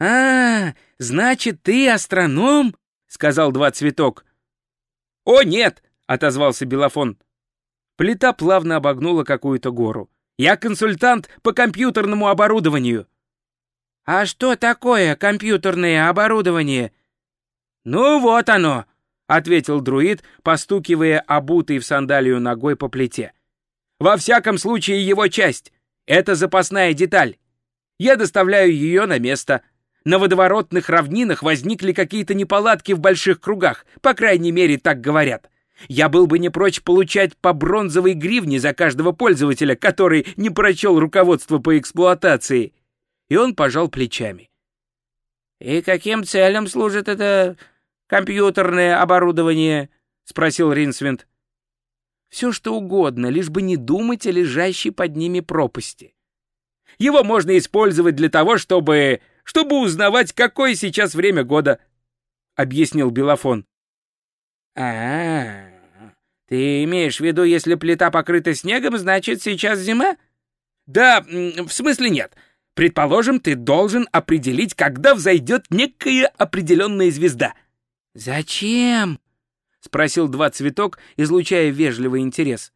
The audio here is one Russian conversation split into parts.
«А, значит, ты астроном?» — сказал два цветок. «О, нет!» — отозвался Белофон. Плита плавно обогнула какую-то гору. «Я консультант по компьютерному оборудованию». «А что такое компьютерное оборудование?» «Ну вот оно», — ответил друид, постукивая обутой в сандалию ногой по плите. «Во всяком случае его часть. Это запасная деталь. Я доставляю ее на место. На водоворотных равнинах возникли какие-то неполадки в больших кругах, по крайней мере, так говорят. Я был бы не прочь получать по бронзовой гривне за каждого пользователя, который не прочел руководство по эксплуатации. И он пожал плечами. «И каким целям служит это компьютерное оборудование?» — спросил Ринсвинд. «Все что угодно, лишь бы не думать о лежащей под ними пропасти. Его можно использовать для того, чтобы... чтобы узнавать, какое сейчас время года», — объяснил Белофон. а, -а, -а. «Ты имеешь в виду, если плита покрыта снегом, значит, сейчас зима?» «Да, в смысле нет. Предположим, ты должен определить, когда взойдет некая определенная звезда». «Зачем?» — спросил два цветок, излучая вежливый интерес.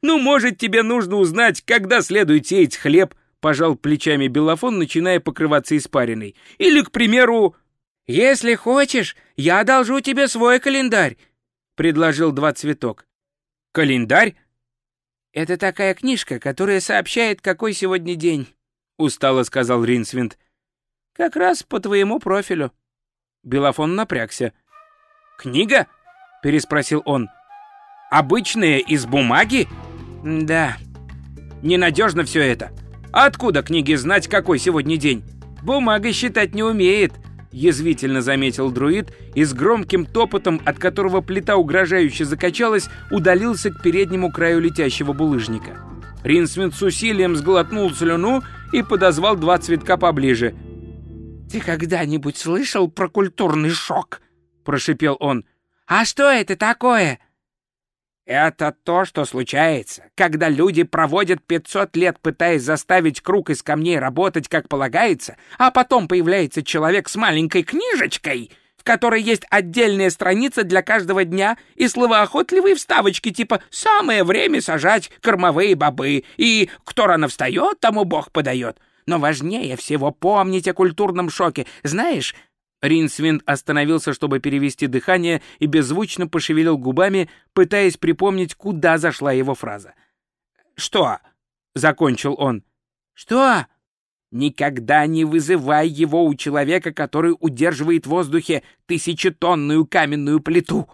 «Ну, может, тебе нужно узнать, когда следует сеять хлеб», — пожал плечами Белофон, начиная покрываться испариной. «Или, к примеру...» «Если хочешь, я одолжу тебе свой календарь», — предложил два цветок. Календарь? Это такая книжка, которая сообщает, какой сегодня день, устало сказал Ринсвинд. Как раз по твоему профилю. Белофон напрягся. Книга? переспросил он. Обычная из бумаги? Да. Ненадежно все это. Откуда книги знать, какой сегодня день? Бумага считать не умеет язвительно заметил друид и с громким топотом, от которого плита угрожающе закачалась, удалился к переднему краю летящего булыжника. Ринсвинд с усилием сглотнул слюну и подозвал два цветка поближе. «Ты когда-нибудь слышал про культурный шок?» — прошипел он. «А что это такое?» Это то, что случается, когда люди проводят 500 лет, пытаясь заставить круг из камней работать как полагается, а потом появляется человек с маленькой книжечкой, в которой есть отдельная страница для каждого дня и словоохотливые вставочки типа «самое время сажать кормовые бобы» и «кто рано встает, тому Бог подает». Но важнее всего помнить о культурном шоке. Знаешь, Ринсвинд остановился, чтобы перевести дыхание, и беззвучно пошевелил губами, пытаясь припомнить, куда зашла его фраза. «Что?» — закончил он. «Что?» «Никогда не вызывай его у человека, который удерживает в воздухе тысячетонную каменную плиту!»